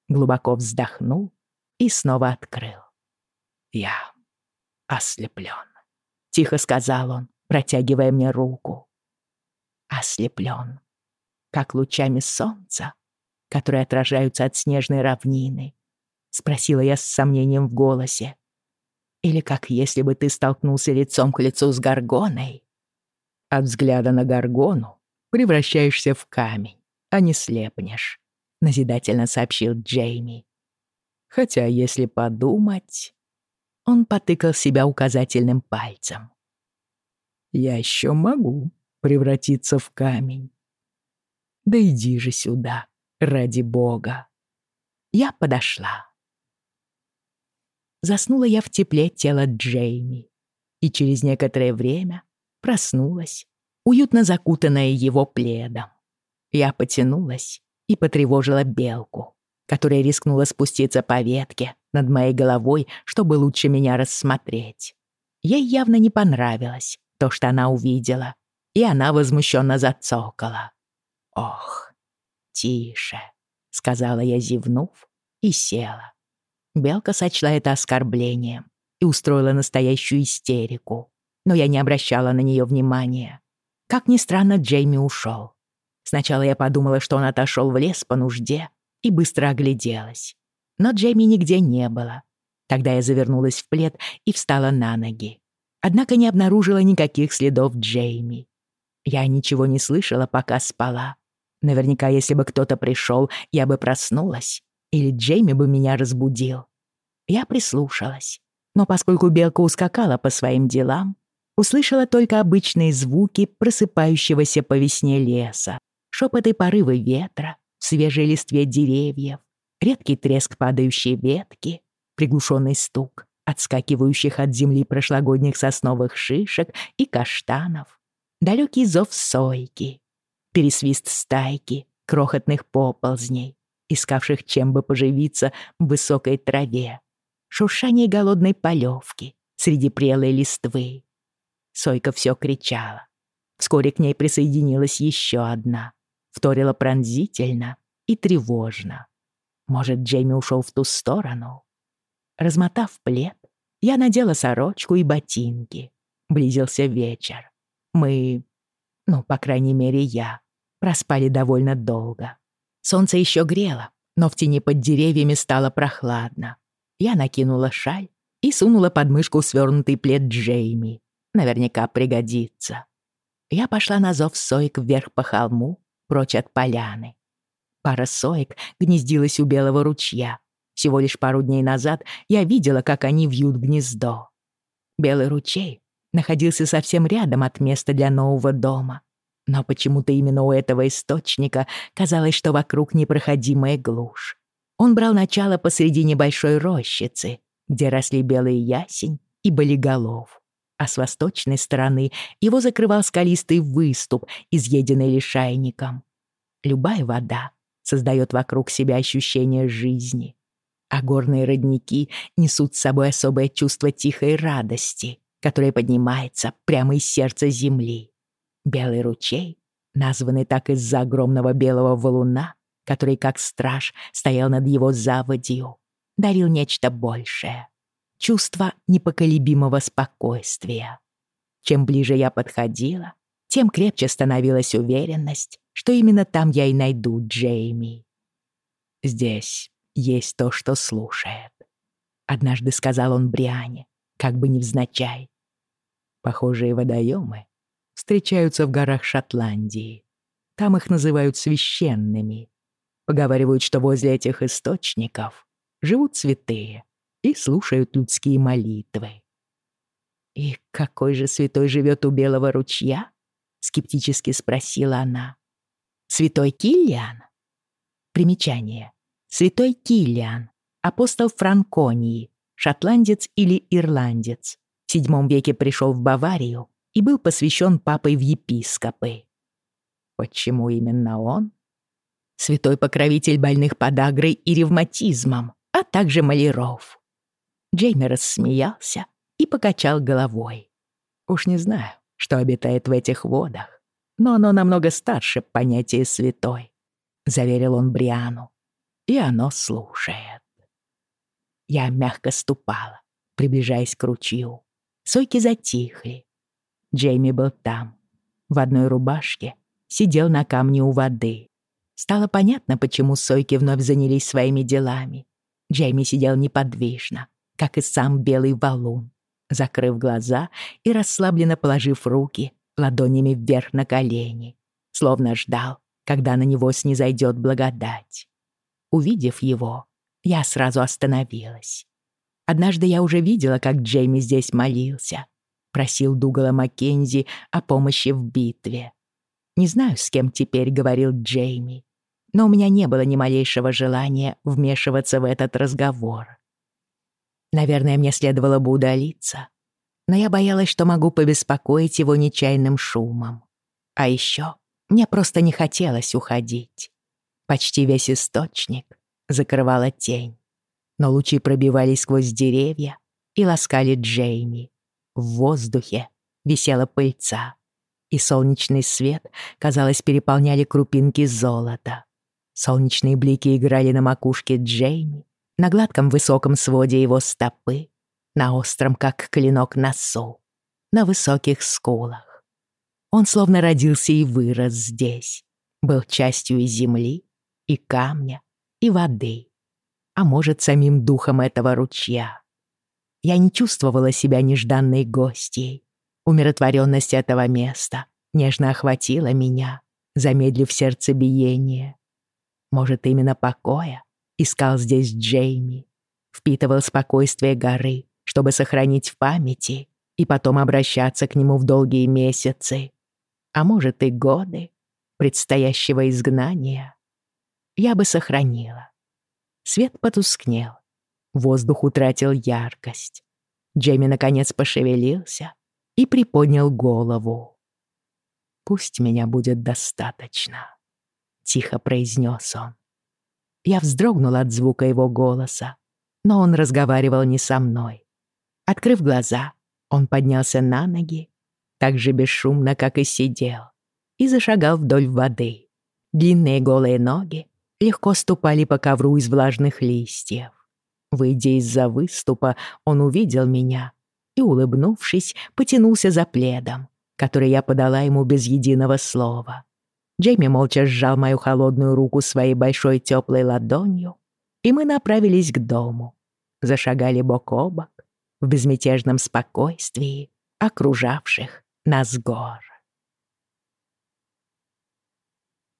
глубоко вздохнул и снова открыл. «Я ослеплен», — тихо сказал он, протягивая мне руку. «Ослеплен, как лучами солнца, которые отражаются от снежной равнины?» — спросила я с сомнением в голосе. «Или как если бы ты столкнулся лицом к лицу с горгоной?» От взгляда на горгону превращаешься в камень, а не слепнешь», — назидательно сообщил Джейми. «Хотя, если подумать...» Он потыкал себя указательным пальцем. «Я еще могу превратиться в камень. Да иди же сюда, ради бога». Я подошла. Заснула я в тепле тела Джейми и через некоторое время проснулась, уютно закутанная его пледом. Я потянулась и потревожила белку, которая рискнула спуститься по ветке над моей головой, чтобы лучше меня рассмотреть. Ей явно не понравилось то, что она увидела, и она возмущенно зацокала. «Ох, тише», — сказала я, зевнув, и села. Белка сочла это оскорблением и устроила настоящую истерику, но я не обращала на нее внимания. Как ни странно, Джейми ушел. Сначала я подумала, что он отошел в лес по нужде и быстро огляделась. Но Джейми нигде не было. Тогда я завернулась в плед и встала на ноги. Однако не обнаружила никаких следов Джейми. Я ничего не слышала, пока спала. Наверняка, если бы кто-то пришел, я бы проснулась, или Джейми бы меня разбудил. Я прислушалась, но поскольку белка ускакала по своим делам, услышала только обычные звуки просыпающегося по весне леса, шепоты порывы ветра в свежей листве деревьев, редкий треск падающей ветки, приглушенный стук отскакивающих от земли прошлогодних сосновых шишек и каштанов, далекий зов сойки, пересвист стайки крохотных поползней, искавших чем бы поживиться в высокой траве, шуршание голодной полевки среди прелой листвы. Сойка все кричала. Вскоре к ней присоединилась еще одна, вторила пронзительно и тревожно. Может, Джейми ушел в ту сторону? Размотав плед, я надела сорочку и ботинки. Близился вечер. Мы, ну, по крайней мере, я, проспали довольно долго. Солнце еще грело, но в тени под деревьями стало прохладно. Я накинула шаль и сунула под мышку свернутый плед Джейми. Наверняка пригодится. Я пошла на зов соек вверх по холму, прочь от поляны. Пара соек гнездилась у белого ручья. Всего лишь пару дней назад я видела, как они вьют гнездо. Белый ручей находился совсем рядом от места для нового дома. Но почему-то именно у этого источника казалось, что вокруг непроходимая глушь. Он брал начало посреди небольшой рощицы, где росли белый ясень и болиголов. А с восточной стороны его закрывал скалистый выступ, изъеденный лишайником. Любая вода создает вокруг себя ощущение жизни, а горные родники несут с собой особое чувство тихой радости, которое поднимается прямо из сердца земли. Белый ручей, названный так из-за огромного белого валуна, который, как страж, стоял над его заводью, дарил нечто большее — чувство непоколебимого спокойствия. Чем ближе я подходила, тем крепче становилась уверенность, что именно там я и найду Джейми. Здесь есть то, что слушает. Однажды сказал он Бриане, как бы невзначай. Похожие водоемы встречаются в горах Шотландии. Там их называют священными. Поговаривают, что возле этих источников живут святые и слушают людские молитвы. «И какой же святой живет у Белого ручья?» — скептически спросила она. «Святой Киллиан?» Примечание. Святой Киллиан, апостол Франконии, шотландец или ирландец. В VII веке пришел в Баварию и был посвящен папой в епископы. Почему именно он? Святой покровитель больных подагрой и ревматизмом, а также маляров. Джейми рассмеялся и покачал головой. Уж не знаю, что обитает в этих водах, но оно намного старше понятия «святой», — заверил он Бриану и оно слушает. Я мягко ступала, приближаясь к ручью. Сойки затихли. Джейми был там, в одной рубашке, сидел на камне у воды. Стало понятно, почему сойки вновь занялись своими делами. Джейми сидел неподвижно, как и сам белый валун, закрыв глаза и расслабленно положив руки ладонями вверх на колени, словно ждал, когда на него снизойдет благодать. Увидев его, я сразу остановилась. Однажды я уже видела, как Джейми здесь молился. Просил Дугала Маккензи о помощи в битве. Не знаю, с кем теперь говорил Джейми, но у меня не было ни малейшего желания вмешиваться в этот разговор. Наверное, мне следовало бы удалиться, но я боялась, что могу побеспокоить его нечаянным шумом. А еще мне просто не хотелось уходить. Почти весь источник закрывала тень, но лучи пробивались сквозь деревья и ласкали Джейми. В воздухе висела пыльца, и солнечный свет, казалось, переполняли крупинки золота. Солнечные блики играли на макушке Джейми, на гладком высоком своде его стопы, на остром, как клинок, носу, на высоких скулах. Он словно родился и вырос здесь, был частью и земли, и камня, и воды, а может, самим духом этого ручья. Я не чувствовала себя нежданной гостьей. Умиротворенность этого места нежно охватила меня, замедлив сердцебиение. Может, именно покоя искал здесь Джейми, впитывал спокойствие горы, чтобы сохранить в памяти и потом обращаться к нему в долгие месяцы, а может и годы предстоящего изгнания я бы сохранила. Свет потускнел. Воздух утратил яркость. Джейми наконец пошевелился и приподнял голову. «Пусть меня будет достаточно», — тихо произнес он. Я вздрогнула от звука его голоса, но он разговаривал не со мной. Открыв глаза, он поднялся на ноги, так же бесшумно, как и сидел, и зашагал вдоль воды. Длинные голые ноги легко ступали по ковру из влажных листьев. Выйдя из-за выступа, он увидел меня и, улыбнувшись, потянулся за пледом, который я подала ему без единого слова. Джейми молча сжал мою холодную руку своей большой теплой ладонью, и мы направились к дому. Зашагали бок о бок в безмятежном спокойствии окружавших нас гор.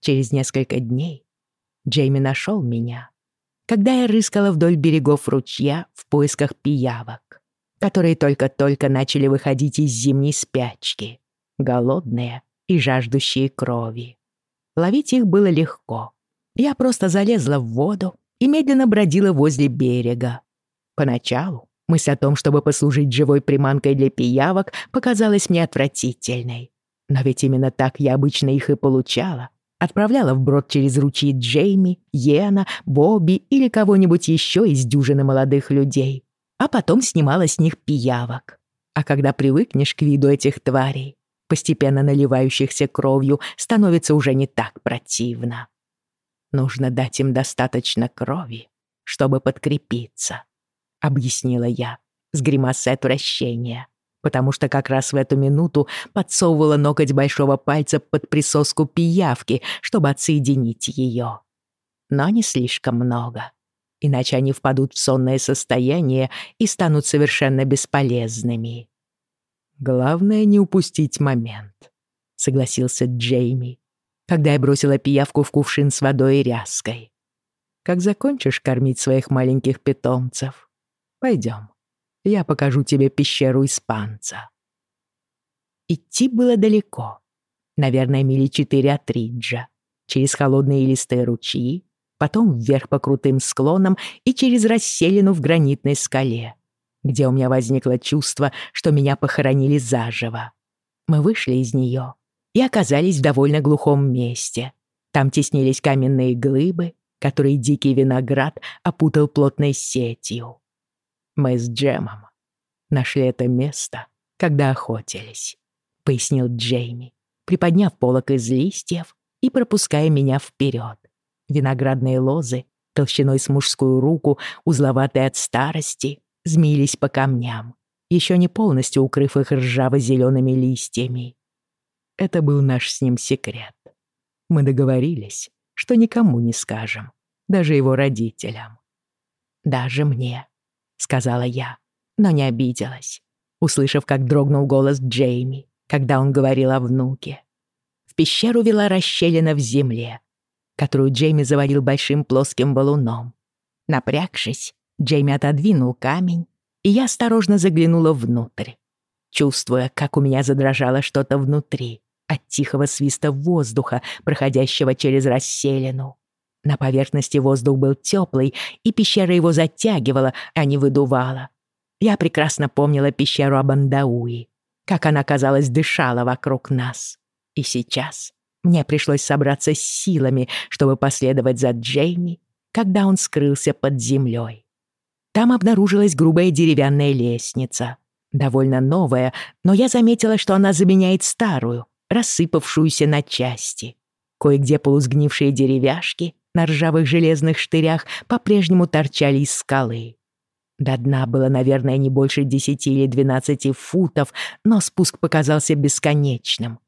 Через несколько дней Джейми нашел меня, когда я рыскала вдоль берегов ручья в поисках пиявок. которые только-только начали выходить из зимней спячки, голодные и жаждущие крови. Ловить их было легко. Я просто залезла в воду и медленно бродила возле берега. Поначалу мысль о том, чтобы послужить живой приманкой для пиявок, показалась мне отвратительной. Но ведь именно так я обычно их и получала. Отправляла в брод через ручьи Джейми, Йена, Бобби или кого-нибудь еще из дюжины молодых людей. А потом снимала с них пиявок. А когда привыкнешь к виду этих тварей, постепенно наливающихся кровью, становится уже не так противно. Нужно дать им достаточно крови, чтобы подкрепиться, объяснила я с гримасой отвращения потому что как раз в эту минуту подсовывала ноготь большого пальца под присоску пиявки, чтобы отсоединить ее. Но не слишком много, иначе они впадут в сонное состояние и станут совершенно бесполезными. «Главное не упустить момент», — согласился Джейми, когда я бросила пиявку в кувшин с водой и ряской. «Как закончишь кормить своих маленьких питомцев, пойдем, я покажу тебе пещеру испанца». Идти было далеко. Наверное, мили четыре от Риджа. Через холодные листые ручьи, потом вверх по крутым склонам и через расселину в гранитной скале, где у меня возникло чувство, что меня похоронили заживо. Мы вышли из нее и оказались в довольно глухом месте. Там теснились каменные глыбы, которые дикий виноград опутал плотной сетью. Мы с Джемом нашли это место, когда охотились», — пояснил Джейми, приподняв полок из листьев и пропуская меня вперед. Виноградные лозы, толщиной с мужскую руку, узловатые от старости, змеились по камням, еще не полностью укрыв их ржаво-зелеными листьями. Это был наш с ним секрет. Мы договорились, что никому не скажем, даже его родителям. «Даже мне», — сказала я, но не обиделась, услышав, как дрогнул голос Джейми, когда он говорил о внуке. В пещеру вела расщелина в земле, которую Джейми завалил большим плоским валуном. Напрягшись, Джейми отодвинул камень, и я осторожно заглянула внутрь, чувствуя, как у меня задрожало что-то внутри от тихого свиста воздуха, проходящего через расселину. На поверхности воздух был теплый, и пещера его затягивала, а не выдувала. Я прекрасно помнила пещеру Абандауи, как она, казалось, дышала вокруг нас. И сейчас мне пришлось собраться с силами, чтобы последовать за Джейми, когда он скрылся под землей. Там обнаружилась грубая деревянная лестница, довольно новая, но я заметила, что она заменяет старую, рассыпавшуюся на части. Кое-где полусгнившие деревяшки на ржавых железных штырях по-прежнему торчали из скалы. До дна было, наверное, не больше десяти или двенадцати футов, но спуск показался бесконечным.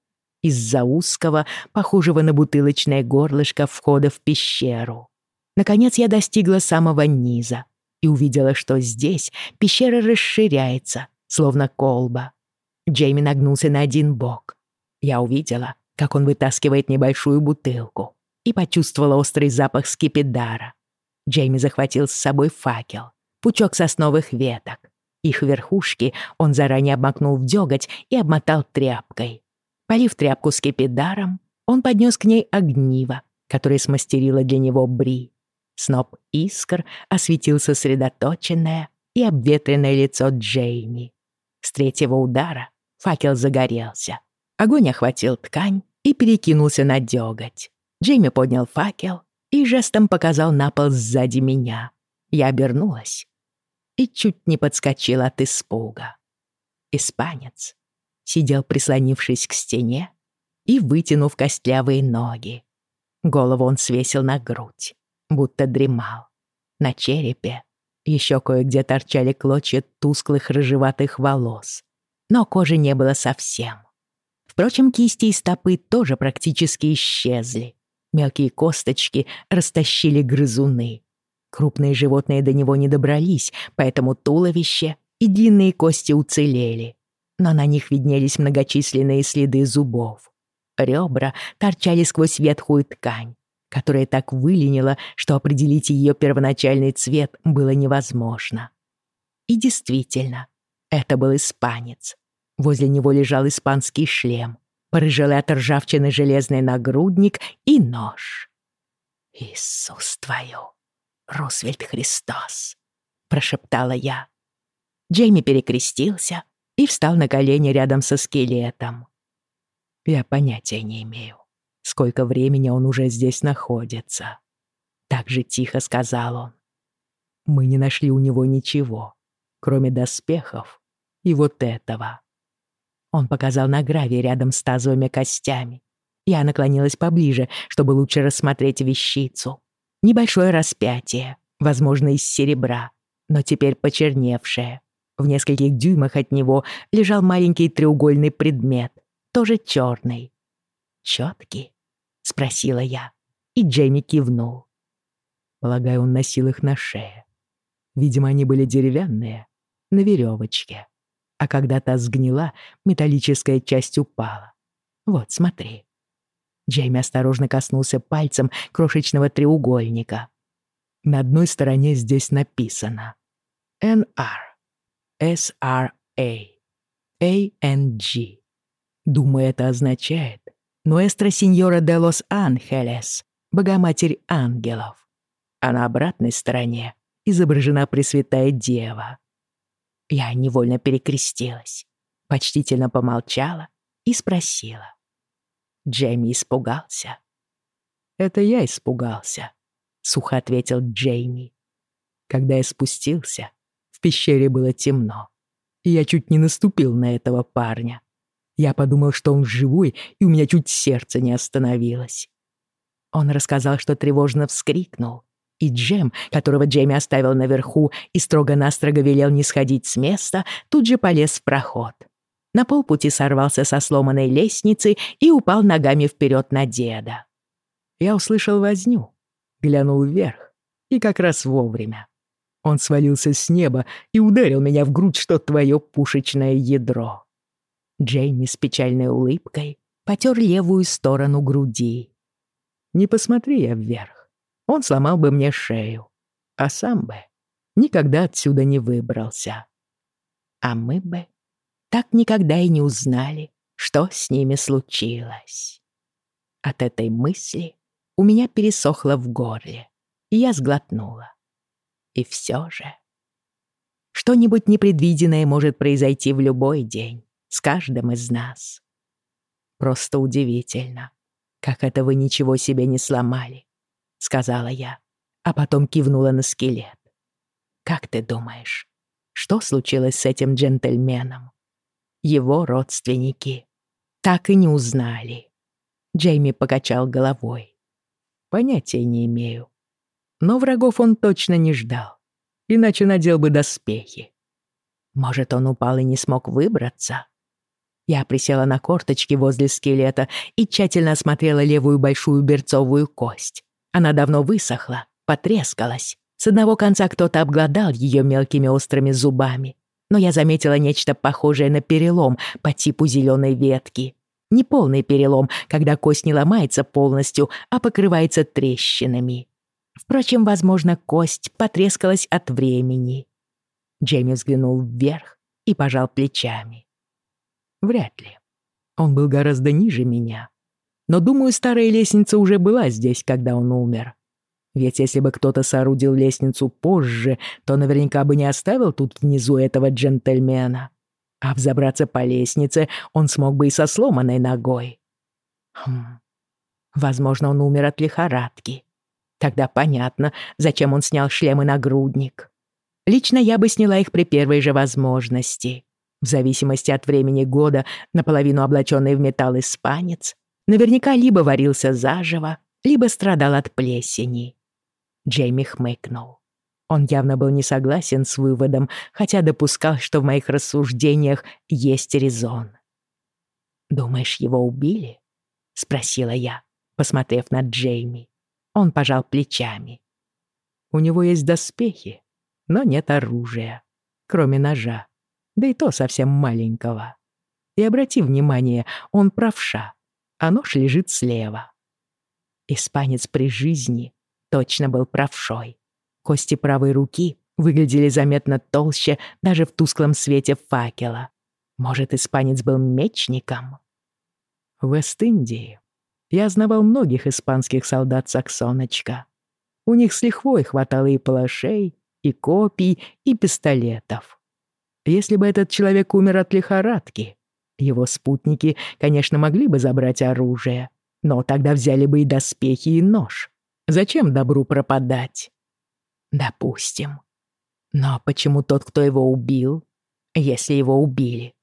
Из-за узкого, похожего на бутылочное горлышко входа в пещеру. Наконец я достигла самого низа и увидела, что здесь пещера расширяется, словно колба. Джейми нагнулся на один бок. Я увидела, как он вытаскивает небольшую бутылку и почувствовала острый запах скипидара. Джейми захватил с собой факел. Пучок сосновых веток. Их верхушки он заранее обмакнул в дёготь и обмотал тряпкой. Полив тряпку скипидаром, он поднес к ней огниво, которое смастерила для него Бри. Сноп искр осветил сосредоточенное и обветренное лицо Джейми. С третьего удара факел загорелся. Огонь охватил ткань и перекинулся на дёготь. Джейми поднял факел и жестом показал на пол сзади меня. Я обернулась и чуть не подскочила от испуга. Испанец сидел, прислонившись к стене и вытянув костлявые ноги. Голову он свесил на грудь, будто дремал. На черепе еще кое-где торчали клочья тусклых рыжеватых волос, но кожи не было совсем. Впрочем, кисти и стопы тоже практически исчезли. Мелкие косточки растащили грызуны. Крупные животные до него не добрались, поэтому туловище и длинные кости уцелели. Но на них виднелись многочисленные следы зубов. Ребра торчали сквозь ветхую ткань, которая так выленила, что определить ее первоначальный цвет было невозможно. И действительно, Это был испанец. Возле него лежал испанский шлем, порыжелый от ржавчины железный нагрудник и нож. «Иисус твою, Рузвельт Христос!» — прошептала я. Джейми перекрестился и встал на колени рядом со скелетом. Я понятия не имею, сколько времени он уже здесь находится. Так же тихо сказал он. Мы не нашли у него ничего, кроме доспехов и вот этого. Он показал на гравии рядом с тазовыми костями. Я наклонилась поближе, чтобы лучше рассмотреть вещицу. Небольшое распятие, возможно, из серебра, но теперь почерневшее. В нескольких дюймах от него лежал маленький треугольный предмет, тоже черный. «Чёткий?» — спросила я, и Джейми кивнул. Полагаю, он носил их на шее. Видимо, они были деревянные, на веревочке. А когда та сгнила, металлическая часть упала. Вот, смотри. Джейми осторожно коснулся пальцем крошечного треугольника. На одной стороне здесь написано NR, SRA, ANG. Думаю, это означает «Nuestra Сеньора де Лос Анхелес», Богоматерь ангелов. А на обратной стороне изображена Пресвятая Дева. Я невольно перекрестилась, почтительно помолчала и спросила. Джейми испугался. «Это я испугался», — сухо ответил Джейми. Когда я спустился, в пещере было темно, и я чуть не наступил на этого парня. Я подумал, что он живой, и у меня чуть сердце не остановилось. Он рассказал, что тревожно вскрикнул, и Джем, которого Джейми оставил наверху и строго-настрого велел не сходить с места, тут же полез в проход. На полпути сорвался со сломанной лестницы и упал ногами вперед на деда. Я услышал возню, глянул вверх, и как раз вовремя. Он свалился с неба и ударил меня в грудь, что твое пушечное ядро. Джейми с печальной улыбкой потер левую сторону груди. Не посмотри я вверх он сломал бы мне шею, а сам бы никогда отсюда не выбрался. А мы бы так никогда и не узнали, что с ними случилось. От этой мысли у меня пересохло в горле, и я сглотнула. И все же... Что-нибудь непредвиденное может произойти в любой день с каждым из нас. Просто удивительно, как это вы ничего себе не сломали, — сказала я, а потом кивнула на скелет. «Как ты думаешь, что случилось с этим джентльменом?» Его родственники так и не узнали. Джейми покачал головой. «Понятия не имею. Но врагов он точно не ждал, иначе надел бы доспехи. Может, он упал и не смог выбраться?» Я присела на корточки возле скелета и тщательно осмотрела левую большую берцовую кость. Она давно высохла, потрескалась. С одного конца кто-то обглодал ее мелкими острыми зубами. Но я заметила нечто похожее на перелом по типу зеленой ветки. Не полный перелом, когда кость не ломается полностью, а покрывается трещинами. Впрочем, возможно, кость потрескалась от времени. Джейми взглянул вверх и пожал плечами. Вряд ли. Он был гораздо ниже меня. Но, думаю, старая лестница уже была здесь, когда он умер. Ведь если бы кто-то соорудил лестницу позже, то наверняка бы не оставил тут внизу этого джентльмена. А взобраться по лестнице он смог бы и со сломанной ногой. Хм. Возможно, он умер от лихорадки. Тогда понятно, зачем он снял шлем и нагрудник. Лично я бы сняла их при первой же возможности. В зависимости от времени года, наполовину облаченный в металл испанец наверняка либо варился заживо, либо страдал от плесени. Джейми хмыкнул. Он явно был не согласен с выводом, хотя допускал, что в моих рассуждениях есть резон. «Думаешь, его убили?» — спросила я, посмотрев на Джейми. Он пожал плечами. «У него есть доспехи, но нет оружия, кроме ножа, да и то совсем маленького. И обрати внимание, он правша а нож лежит слева. Испанец при жизни точно был правшой. Кости правой руки выглядели заметно толще даже в тусклом свете факела. Может, испанец был мечником? В Вест-Индии я знавал многих испанских солдат Саксоночка. У них с лихвой хватало и палашей, и копий, и пистолетов. Если бы этот человек умер от лихорадки, его спутники, конечно, могли бы забрать оружие, но тогда взяли бы и доспехи, и нож. Зачем добру пропадать? Допустим. Но почему тот, кто его убил, если его убили,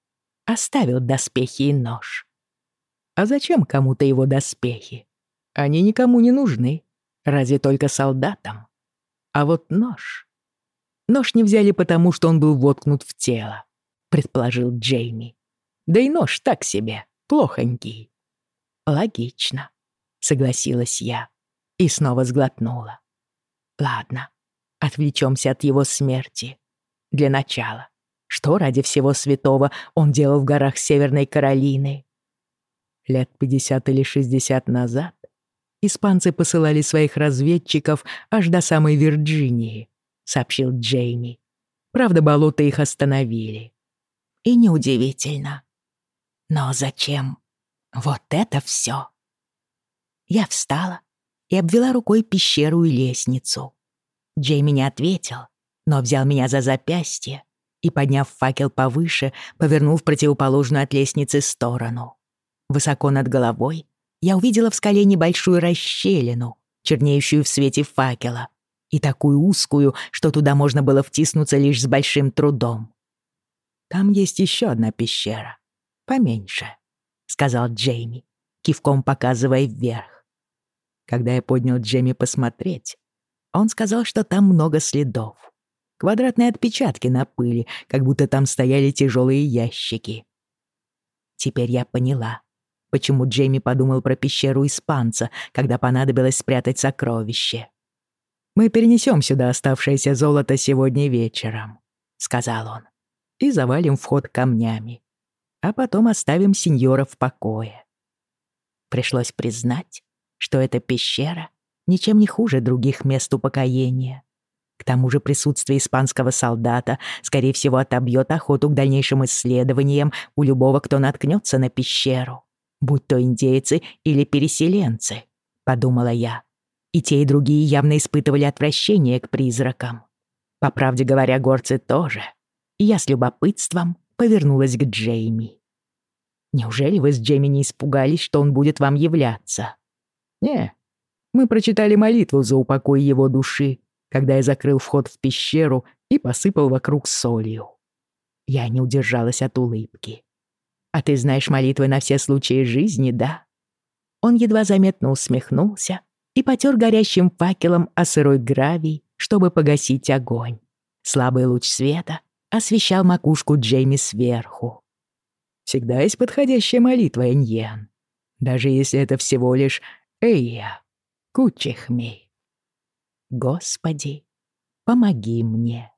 оставил доспехи и нож? А зачем кому-то его доспехи? Они никому не нужны, разве только солдатам. А вот нож... Нож не взяли потому, что он был воткнут в тело, предположил Джейми. Да и нож так себе, плохонький. Логично, согласилась я и снова сглотнула. Ладно, отвлечемся от его смерти. Для начала, что ради всего святого он делал в горах Северной Каролины? Лет 50 или 60 назад испанцы посылали своих разведчиков аж до самой Вирджинии, сообщил Джейми. Правда, болота их остановили. И неудивительно. Но зачем вот это все? Я встала и обвела рукой пещеру и лестницу. Джейми не ответил, но взял меня за запястье и, подняв факел повыше, повернул в противоположную от лестницы сторону. Высоко над головой я увидела в скале небольшую расщелину, чернеющую в свете факела, и такую узкую, что туда можно было втиснуться лишь с большим трудом. «Там есть еще одна пещера, поменьше», — сказал Джейми, кивком показывая вверх. Когда я поднял Джейми посмотреть, он сказал, что там много следов. Квадратные отпечатки на пыли, как будто там стояли тяжелые ящики. Теперь я поняла, почему Джейми подумал про пещеру испанца, когда понадобилось спрятать сокровище. «Мы перенесем сюда оставшееся золото сегодня вечером», — сказал он, «и завалим вход камнями, а потом оставим сеньора в покое». Пришлось признать, что эта пещера ничем не хуже других мест упокоения. К тому же присутствие испанского солдата, скорее всего, отобьет охоту к дальнейшим исследованиям у любого, кто наткнется на пещеру будь то индейцы или переселенцы, подумала я. И те, и другие явно испытывали отвращение к призракам. По правде говоря, горцы тоже. И я с любопытством повернулась к Джейми. Неужели вы с Джейми не испугались, что он будет вам являться? Не, мы прочитали молитву за упокой его души, когда я закрыл вход в пещеру и посыпал вокруг солью. Я не удержалась от улыбки. А ты знаешь молитвы на все случаи жизни, да?» Он едва заметно усмехнулся и потер горящим факелом о сырой гравий, чтобы погасить огонь. Слабый луч света освещал макушку Джейми сверху. «Всегда есть подходящая молитва, Эньен, даже если это всего лишь «Эйя, кучихми». «Господи, помоги мне».